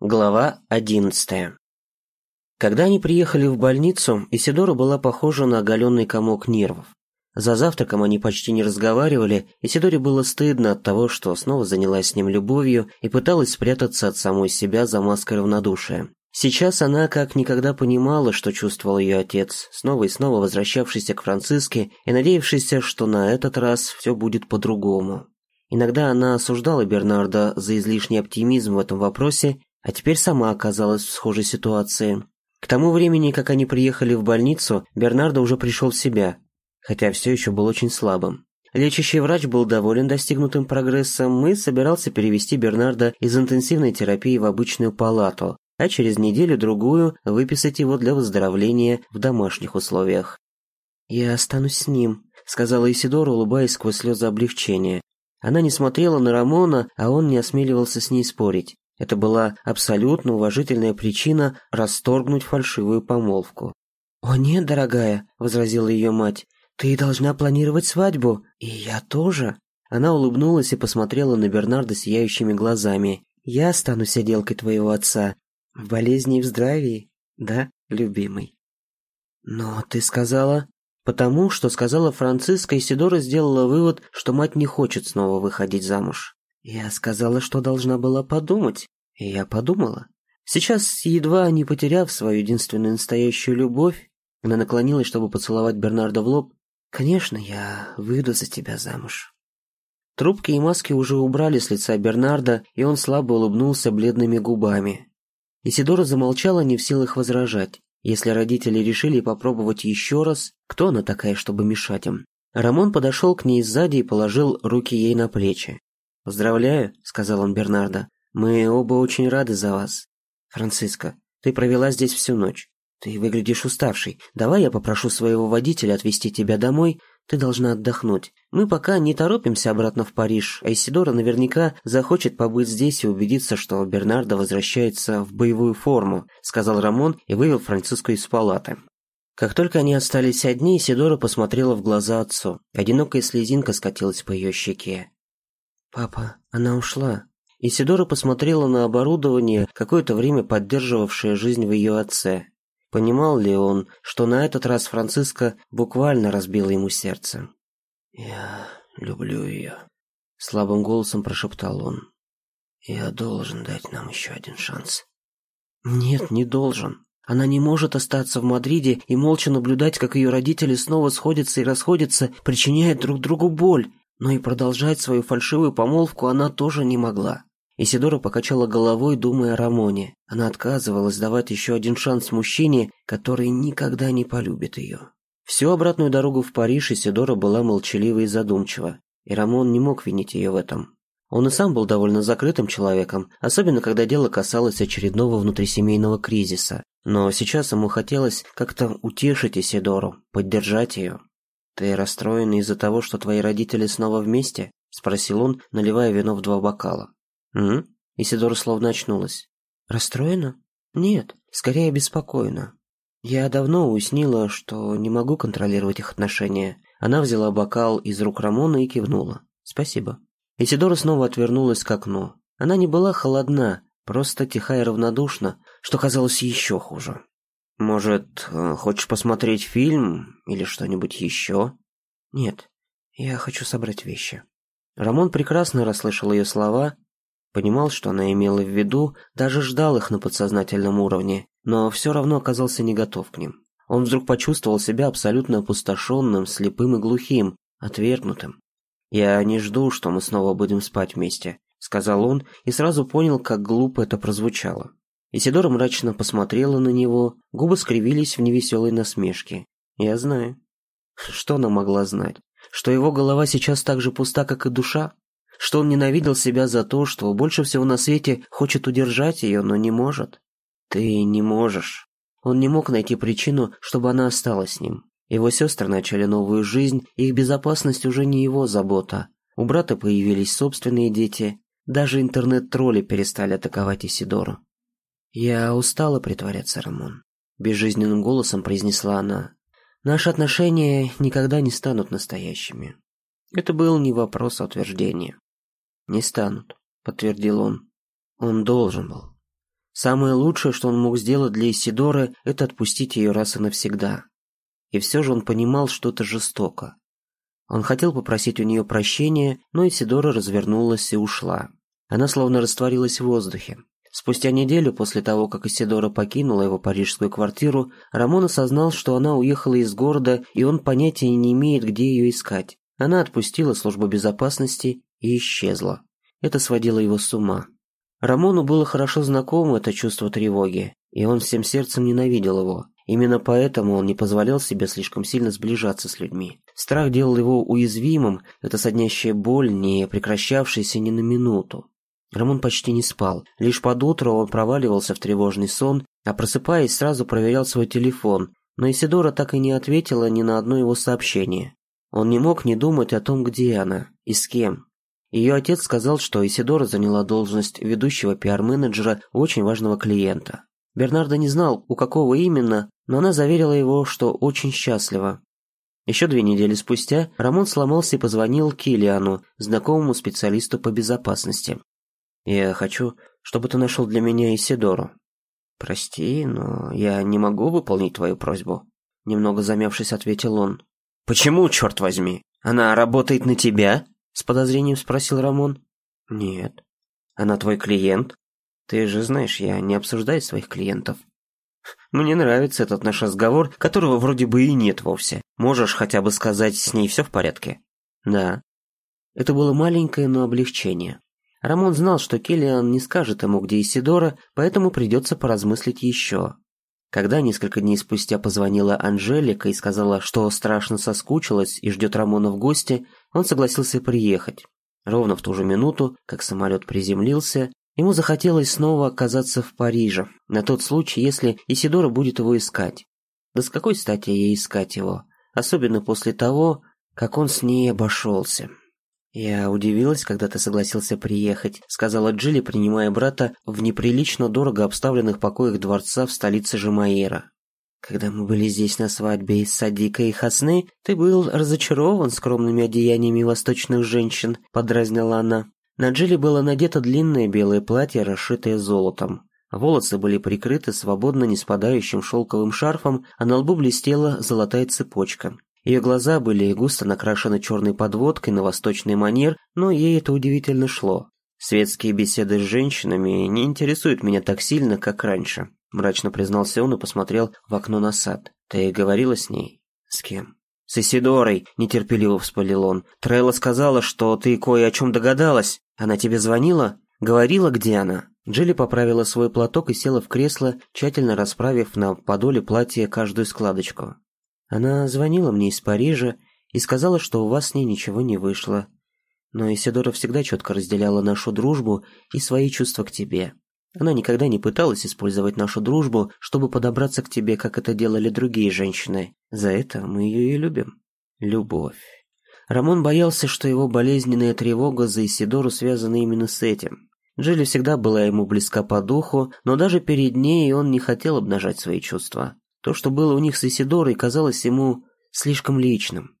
Глава одиннадцатая. Когда они приехали в больницу, Исидора была похожа на оголенный комок нервов. За завтраком они почти не разговаривали, Исидоре было стыдно от того, что снова занялась с ним любовью и пыталась спрятаться от самой себя за маской равнодушия. Сейчас она как никогда понимала, что чувствовал ее отец, снова и снова возвращавшийся к Франциске и надеявшийся, что на этот раз все будет по-другому. Иногда она осуждала Бернарда за излишний оптимизм в этом вопросе а теперь сама оказалась в схожей ситуации. К тому времени, как они приехали в больницу, Бернардо уже пришел в себя, хотя все еще был очень слабым. Лечащий врач был доволен достигнутым прогрессом и собирался перевести Бернарда из интенсивной терапии в обычную палату, а через неделю-другую выписать его для выздоровления в домашних условиях. «Я останусь с ним», — сказала Исидора, улыбаясь сквозь слезы облегчения. Она не смотрела на Рамона, а он не осмеливался с ней спорить. Это была абсолютно уважительная причина расторгнуть фальшивую помолвку. «О нет, дорогая», — возразила ее мать, — «ты должна планировать свадьбу, и я тоже». Она улыбнулась и посмотрела на Бернарда сияющими глазами. «Я стану сиделкой твоего отца. В болезни и в здравии, да, любимый?» «Но ты сказала...» Потому что сказала Франциска, Исидора сделала вывод, что мать не хочет снова выходить замуж. Я сказала, что должна была подумать. И я подумала. Сейчас, едва не потеряв свою единственную настоящую любовь, она наклонилась, чтобы поцеловать Бернарда в лоб. «Конечно, я выйду за тебя замуж». Трубки и маски уже убрали с лица Бернарда, и он слабо улыбнулся бледными губами. Исидора замолчала, не в силах возражать. Если родители решили попробовать еще раз, кто она такая, чтобы мешать им? Рамон подошел к ней сзади и положил руки ей на плечи. «Поздравляю», — сказал он Бернардо. «Мы оба очень рады за вас. Франциска, ты провела здесь всю ночь. Ты выглядишь уставшей. Давай я попрошу своего водителя отвезти тебя домой. Ты должна отдохнуть. Мы пока не торопимся обратно в Париж, а Исидора наверняка захочет побыть здесь и убедиться, что Бернардо возвращается в боевую форму», — сказал Рамон и вывел Франциску из палаты. Как только они остались одни, Исидора посмотрела в глаза отцу. Одинокая слезинка скатилась по ее щеке. «Папа, она ушла». Исидора посмотрела на оборудование, какое-то время поддерживавшее жизнь в ее отце. Понимал ли он, что на этот раз Франциска буквально разбила ему сердце? «Я люблю ее», — слабым голосом прошептал он. «Я должен дать нам еще один шанс». «Нет, не должен. Она не может остаться в Мадриде и молча наблюдать, как ее родители снова сходятся и расходятся, причиняя друг другу боль. Но и продолжать свою фальшивую помолвку она тоже не могла. Исидора покачала головой, думая о Рамоне. Она отказывалась давать еще один шанс мужчине, который никогда не полюбит ее. Всю обратную дорогу в Париж Исидора была молчалива и задумчива, и Рамон не мог винить ее в этом. Он и сам был довольно закрытым человеком, особенно когда дело касалось очередного внутрисемейного кризиса. Но сейчас ему хотелось как-то утешить Исидору, поддержать ее. «Ты расстроен из-за того, что твои родители снова вместе?» – спросил он, наливая вино в два бокала. «М?», Исидора словно очнулась. «Расстроена? Нет, скорее беспокойна. Я давно уяснила, что не могу контролировать их отношения. Она взяла бокал из рук Рамона и кивнула. Спасибо». Исидора снова отвернулась к окну. Она не была холодна, просто тиха и равнодушна, что казалось еще хуже. Может, э, хочешь посмотреть фильм или что-нибудь еще? Нет, я хочу собрать вещи. Рамон прекрасно расслышал ее слова, понимал, что она имела в виду, даже ждал их на подсознательном уровне, но все равно оказался не готов к ним. Он вдруг почувствовал себя абсолютно опустошенным, слепым и глухим, отвергнутым. «Я не жду, что мы снова будем спать вместе», — сказал он и сразу понял, как глупо это прозвучало. Исидора мрачно посмотрела на него, губы скривились в невеселой насмешке. «Я знаю». Что она могла знать? Что его голова сейчас так же пуста, как и душа? Что он ненавидел себя за то, что больше всего на свете хочет удержать ее, но не может? Ты не можешь. Он не мог найти причину, чтобы она осталась с ним. Его сестры начали новую жизнь, их безопасность уже не его забота. У брата появились собственные дети. Даже интернет-тролли перестали атаковать Исидору. «Я устала притворяться, Рамон», — безжизненным голосом произнесла она. «Наши отношения никогда не станут настоящими». Это был не вопрос, утверждение. «Не станут», — подтвердил он. «Он должен был». Самое лучшее, что он мог сделать для Исидоры, это отпустить ее раз и навсегда. И все же он понимал, что это жестоко. Он хотел попросить у нее прощения, но Исидора развернулась и ушла. Она словно растворилась в воздухе. Спустя неделю после того, как Исидора покинула его парижскую квартиру, Рамон осознал, что она уехала из города, и он понятия не имеет, где ее искать. Она отпустила службу безопасности и исчезла. Это сводило его с ума. Рамону было хорошо знакомо это чувство тревоги, и он всем сердцем ненавидел его. Именно поэтому он не позволял себе слишком сильно сближаться с людьми. Страх делал его уязвимым, эта соднящая боль, не прекращавшаяся ни на минуту. Рамон почти не спал. Лишь под утро он проваливался в тревожный сон, а просыпаясь, сразу проверял свой телефон, но Исидора так и не ответила ни на одно его сообщение. Он не мог не думать о том, где она и с кем. Ее отец сказал, что Исидора заняла должность ведущего пиар-менеджера очень важного клиента. Бернардо не знал, у какого именно, но она заверила его, что очень счастлива. Еще две недели спустя Рамон сломался и позвонил Килиану, знакомому специалисту по безопасности. «Я хочу, чтобы ты нашел для меня Исидору». «Прости, но я не могу выполнить твою просьбу», — немного замявшись, ответил он. «Почему, черт возьми? Она работает на тебя?» С подозрением спросил Рамон. Нет. Она твой клиент? Ты же знаешь, я не обсуждаю своих клиентов. Мне нравится этот наш разговор, которого вроде бы и нет вовсе. Можешь хотя бы сказать, с ней все в порядке? Да. Это было маленькое, но облегчение. Рамон знал, что Келлиан не скажет ему, где Исидора, поэтому придется поразмыслить еще. Когда несколько дней спустя позвонила Анжелика и сказала, что страшно соскучилась и ждет Рамона в гости, он согласился приехать. Ровно в ту же минуту, как самолет приземлился, ему захотелось снова оказаться в Париже, на тот случай, если Исидора будет его искать. Да с какой стати ей искать его, особенно после того, как он с ней обошелся. «Я удивилась, когда ты согласился приехать», — сказала Джилли, принимая брата в неприлично дорого обставленных покоях дворца в столице Жемаира. «Когда мы были здесь на свадьбе из Садика и Хасны, ты был разочарован скромными одеяниями восточных женщин», — подразнила она. На Джилли было надето длинное белое платье, расшитое золотом. Волосы были прикрыты свободно не спадающим шелковым шарфом, а на лбу блестела золотая цепочка. Ее глаза были густо накрашены черной подводкой на восточный манер, но ей это удивительно шло. «Светские беседы с женщинами не интересуют меня так сильно, как раньше», мрачно признался он и посмотрел в окно на сад. «Ты говорила с ней?» «С кем?» «С Исидорой», — нетерпеливо вспылил он. «Трелла сказала, что ты кое о чем догадалась. Она тебе звонила? Говорила, где она?» Джилли поправила свой платок и села в кресло, тщательно расправив на подоле платья каждую складочку. Она звонила мне из Парижа и сказала, что у вас с ней ничего не вышло. Но Исидора всегда четко разделяла нашу дружбу и свои чувства к тебе. Она никогда не пыталась использовать нашу дружбу, чтобы подобраться к тебе, как это делали другие женщины. За это мы ее и любим. Любовь. Рамон боялся, что его болезненная тревога за Исидору связана именно с этим. Джилли всегда была ему близка по духу, но даже перед ней он не хотел обнажать свои чувства. То, что было у них с Исидорой, казалось ему слишком личным.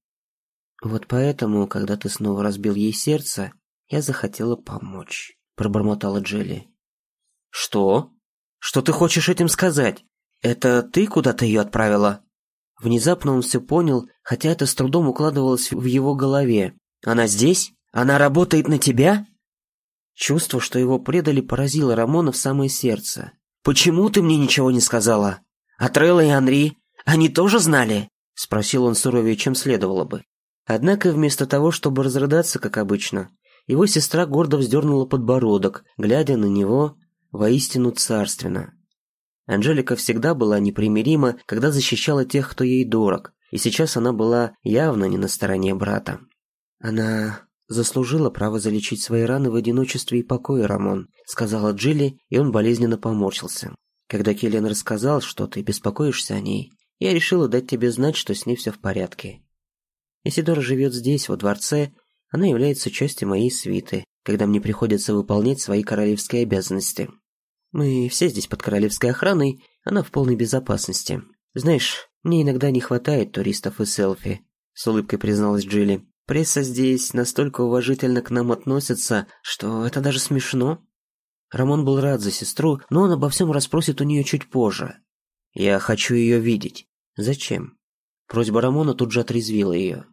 Вот поэтому, когда ты снова разбил ей сердце, я захотела помочь, пробормотала Джелли. Что? Что ты хочешь этим сказать? Это ты куда-то ее отправила? Внезапно он все понял, хотя это с трудом укладывалось в его голове. Она здесь? Она работает на тебя? Чувство, что его предали, поразило Рамона в самое сердце. Почему ты мне ничего не сказала? А Трелла и Анри, они тоже знали?» — спросил он суровее, чем следовало бы. Однако вместо того, чтобы разрыдаться, как обычно, его сестра гордо вздернула подбородок, глядя на него воистину царственно. Анжелика всегда была непримирима, когда защищала тех, кто ей дорог, и сейчас она была явно не на стороне брата. Она заслужила право залечить свои раны в одиночестве и покое, Рамон, сказала Джилли, и он болезненно поморщился. Когда Келлен рассказал, что ты беспокоишься о ней, я решила дать тебе знать, что с ней все в порядке. Исидора живет здесь, во дворце, она является частью моей свиты, когда мне приходится выполнять свои королевские обязанности. Мы все здесь под королевской охраной, она в полной безопасности. Знаешь, мне иногда не хватает туристов и селфи, с улыбкой призналась Джилли. Пресса здесь настолько уважительно к нам относится, что это даже смешно. Рамон был рад за сестру, но он обо всем расспросит у нее чуть позже. «Я хочу ее видеть». «Зачем?» Просьба Рамона тут же отрезвила ее.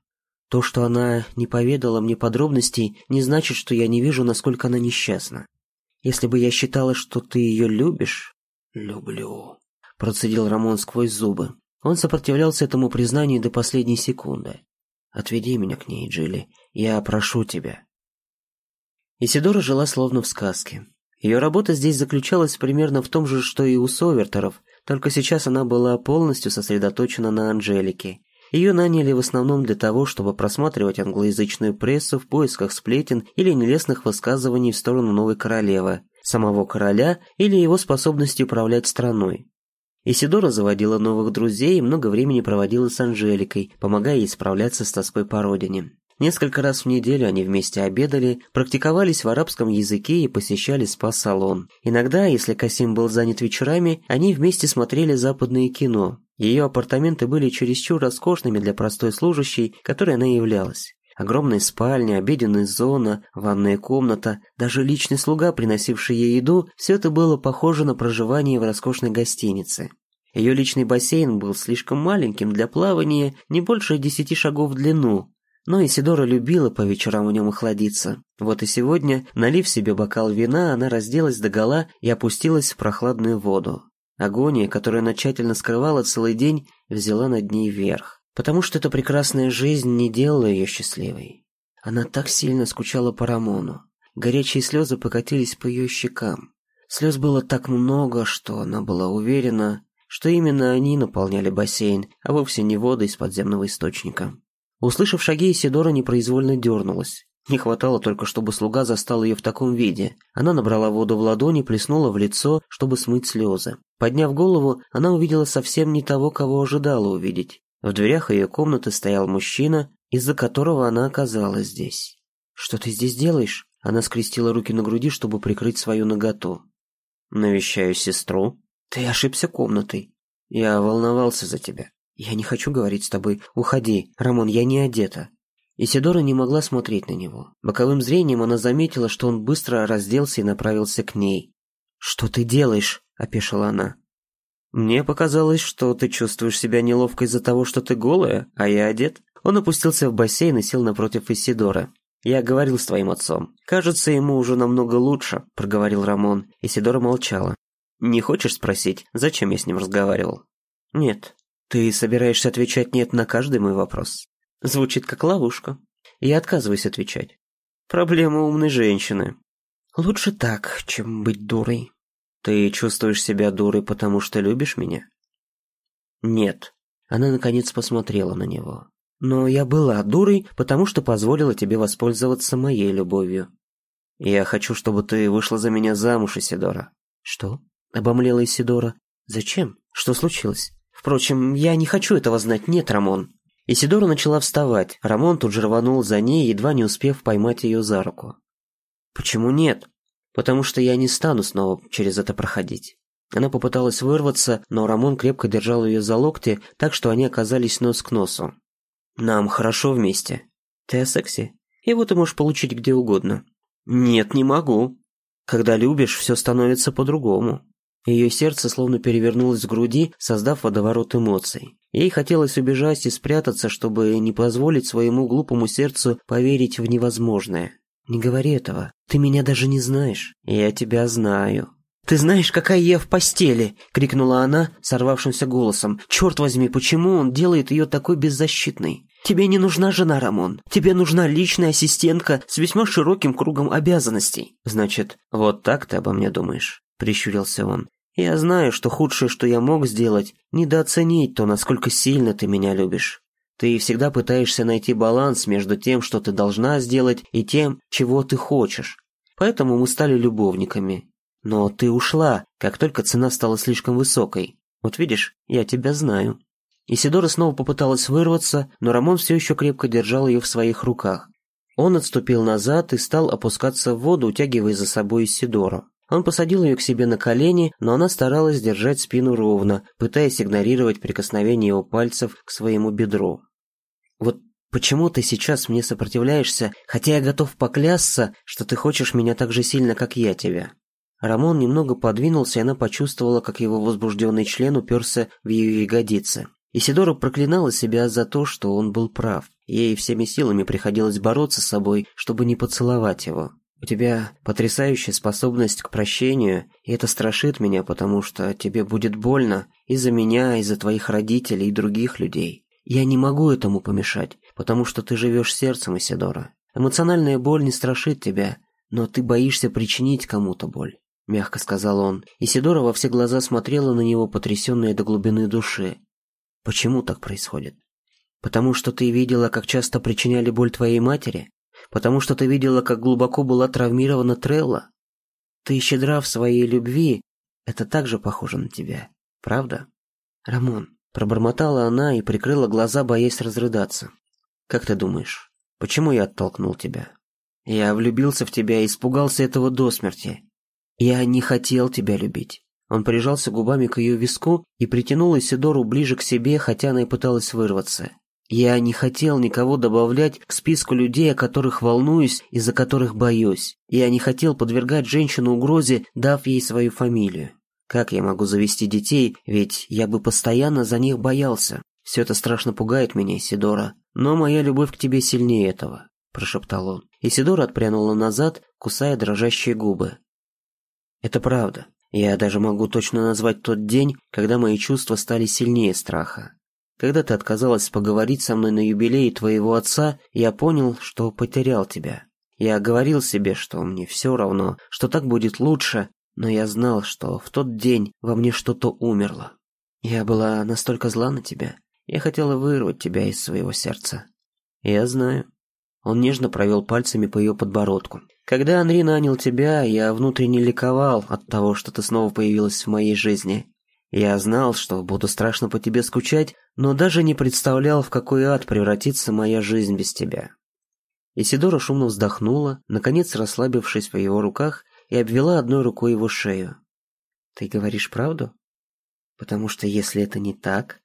То, что она не поведала мне подробностей, не значит, что я не вижу, насколько она несчастна. Если бы я считала, что ты ее любишь... Люблю. Процедил Рамон сквозь зубы. Он сопротивлялся этому признанию до последней секунды. Отведи меня к ней, Джилли. Я прошу тебя. Исидора жила словно в сказке. Ее работа здесь заключалась примерно в том же, что и у Совертеров, только сейчас она была полностью сосредоточена на Анжелике. Ее наняли в основном для того, чтобы просматривать англоязычную прессу в поисках сплетен или нелестных высказываний в сторону новой королевы, самого короля или его способности управлять страной. Исидора заводила новых друзей и много времени проводила с Анжеликой, помогая ей справляться с тоской по родине. Несколько раз в неделю они вместе обедали, практиковались в арабском языке и посещали спа-салон. Иногда, если Касим был занят вечерами, они вместе смотрели западное кино. Ее апартаменты были чересчур роскошными для простой служащей, которой она являлась. Огромная спальня, обеденная зона, ванная комната, даже личный слуга, приносивший ей еду, все это было похоже на проживание в роскошной гостинице. Ее личный бассейн был слишком маленьким для плавания, не больше десяти шагов в длину, но Исидора любила по вечерам в нем охладиться. Вот и сегодня, налив себе бокал вина, она разделась догола и опустилась в прохладную воду. Агония, которую она тщательно скрывала целый день, взяла над ней верх. Потому что эта прекрасная жизнь не делала ее счастливой. Она так сильно скучала по Рамону. Горячие слезы покатились по ее щекам. Слез было так много, что она была уверена, что именно они наполняли бассейн, а вовсе не вода из подземного источника. Услышав шаги, Сидора непроизвольно дернулась. Не хватало только, чтобы слуга застал ее в таком виде. Она набрала воду в ладони, плеснула в лицо, чтобы смыть слезы. Подняв голову, она увидела совсем не того, кого ожидала увидеть. В дверях ее комнаты стоял мужчина, из-за которого она оказалась здесь. «Что ты здесь делаешь?» Она скрестила руки на груди, чтобы прикрыть свою наготу. «Навещаю сестру». «Ты ошибся комнатой. Я волновался за тебя. «Я не хочу говорить с тобой. Уходи. Рамон, я не одета». Исидора не могла смотреть на него. Боковым зрением она заметила, что он быстро разделся и направился к ней. «Что ты делаешь?» – опешила она. «Мне показалось, что ты чувствуешь себя неловко из-за того, что ты голая, а я одет». Он опустился в бассейн и сел напротив Исидора. «Я говорил с твоим отцом. Кажется, ему уже намного лучше», – проговорил Рамон. Исидора молчала. «Не хочешь спросить, зачем я с ним разговаривал?» «Нет», ты собираешься отвечать «нет» на каждый мой вопрос? Звучит как ловушка. Я отказываюсь отвечать. Проблема умной женщины. Лучше так, чем быть дурой. Ты чувствуешь себя дурой, потому что любишь меня? Нет. Она наконец посмотрела на него. Но я была дурой, потому что позволила тебе воспользоваться моей любовью. Я хочу, чтобы ты вышла за меня замуж, Исидора. Что? Обомлела Исидора. Зачем? Что случилось? Впрочем, я не хочу этого знать, нет, Рамон. Исидора начала вставать. Рамон тут же рванул за ней, едва не успев поймать ее за руку. «Почему нет?» «Потому что я не стану снова через это проходить». Она попыталась вырваться, но Рамон крепко держал ее за локти, так что они оказались нос к носу. «Нам хорошо вместе. Ты о сексе? Его ты можешь получить где угодно». «Нет, не могу. Когда любишь, все становится по-другому». Ее сердце словно перевернулось в груди, создав водоворот эмоций. Ей хотелось убежать и спрятаться, чтобы не позволить своему глупому сердцу поверить в невозможное. «Не говори этого. Ты меня даже не знаешь. Я тебя знаю». «Ты знаешь, какая я в постели!» — крикнула она сорвавшимся голосом. «Черт возьми, почему он делает ее такой беззащитной? Тебе не нужна жена, Рамон. Тебе нужна личная ассистентка с весьма широким кругом обязанностей». «Значит, вот так ты обо мне думаешь?» — прищурился он. Я знаю, что худшее, что я мог сделать, недооценить то, насколько сильно ты меня любишь. Ты всегда пытаешься найти баланс между тем, что ты должна сделать, и тем, чего ты хочешь. Поэтому мы стали любовниками. Но ты ушла, как только цена стала слишком высокой. Вот видишь, я тебя знаю». Исидора снова попыталась вырваться, но Рамон все еще крепко держал ее в своих руках. Он отступил назад и стал опускаться в воду, утягивая за собой Исидору. Он посадил ее к себе на колени, но она старалась держать спину ровно, пытаясь игнорировать прикосновение его пальцев к своему бедру. «Вот почему ты сейчас мне сопротивляешься, хотя я готов поклясться, что ты хочешь меня так же сильно, как я тебя?» Рамон немного подвинулся, и она почувствовала, как его возбужденный член уперся в ее ягодицы. Исидора проклинала себя за то, что он был прав. Ей всеми силами приходилось бороться с собой, чтобы не поцеловать его. У тебя потрясающая способность к прощению, и это страшит меня, потому что тебе будет больно из-за меня, из-за твоих родителей и других людей. Я не могу этому помешать, потому что ты живешь сердцем, Исидора. Эмоциональная боль не страшит тебя, но ты боишься причинить кому-то боль. Мягко сказал он. Исидора во все глаза смотрела на него, потрясенная до глубины души. Почему так происходит? Потому что ты видела, как часто причиняли боль твоей матери? Потому что ты видела, как глубоко была травмирована Трелла? Ты щедра в своей любви. Это также похоже на тебя, правда? Рамон, пробормотала она и прикрыла глаза, боясь разрыдаться. Как ты думаешь, почему я оттолкнул тебя? Я влюбился в тебя и испугался этого до смерти. Я не хотел тебя любить. Он прижался губами к ее виску и притянул Исидору ближе к себе, хотя она и пыталась вырваться. Я не хотел никого добавлять к списку людей, о которых волнуюсь и за которых боюсь. Я не хотел подвергать женщину угрозе, дав ей свою фамилию. Как я могу завести детей, ведь я бы постоянно за них боялся. Все это страшно пугает меня, Сидора. Но моя любовь к тебе сильнее этого, прошептал он. Исидора отпрянула назад, кусая дрожащие губы. Это правда. Я даже могу точно назвать тот день, когда мои чувства стали сильнее страха. Когда ты отказалась поговорить со мной на юбилее твоего отца, я понял, что потерял тебя. Я говорил себе, что мне все равно, что так будет лучше, но я знал, что в тот день во мне что-то умерло. Я была настолько зла на тебя. Я хотела вырвать тебя из своего сердца. Я знаю. Он нежно провел пальцами по ее подбородку. Когда Анри нанял тебя, я внутренне ликовал от того, что ты снова появилась в моей жизни. Я знал, что буду страшно по тебе скучать, но даже не представлял, в какой ад превратится моя жизнь без тебя. Исидора шумно вздохнула, наконец расслабившись в его руках, и обвела одной рукой его шею. «Ты говоришь правду? Потому что если это не так...»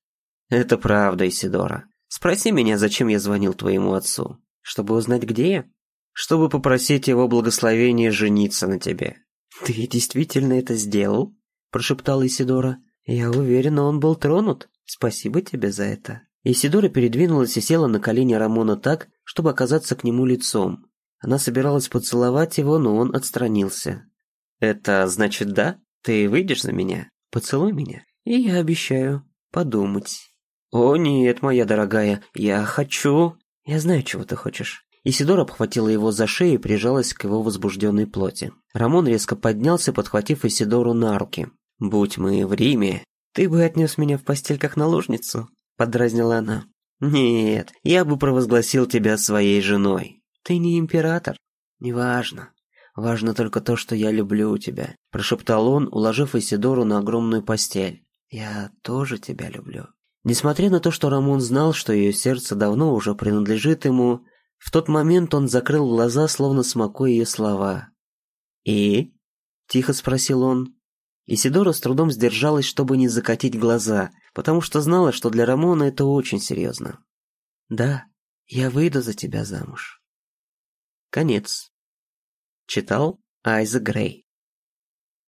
«Это правда, Исидора. Спроси меня, зачем я звонил твоему отцу. Чтобы узнать, где я? Чтобы попросить его благословения жениться на тебе». «Ты действительно это сделал?» – прошептала Исидора. «Я уверена, он был тронут. Спасибо тебе за это». Исидора передвинулась и села на колени Рамона так, чтобы оказаться к нему лицом. Она собиралась поцеловать его, но он отстранился. «Это значит да? Ты выйдешь за меня? Поцелуй меня?» «И я обещаю подумать». «О нет, моя дорогая, я хочу...» «Я знаю, чего ты хочешь». Исидора обхватила его за шею и прижалась к его возбужденной плоти. Рамон резко поднялся, подхватив Исидору на руки. «Будь мы в Риме, ты бы отнес меня в постель как наложницу», — подразнила она. «Нет, я бы провозгласил тебя своей женой. Ты не император. Неважно. Важно только то, что я люблю тебя», — прошептал он, уложив Исидору на огромную постель. «Я тоже тебя люблю». Несмотря на то, что Рамон знал, что ее сердце давно уже принадлежит ему, в тот момент он закрыл глаза, словно смакуя ее слова. «И?» – тихо спросил он. Исидора с трудом сдержалась, чтобы не закатить глаза, потому что знала, что для Рамона это очень серьезно. «Да, я выйду за тебя замуж». Конец. Читал Айза Грей.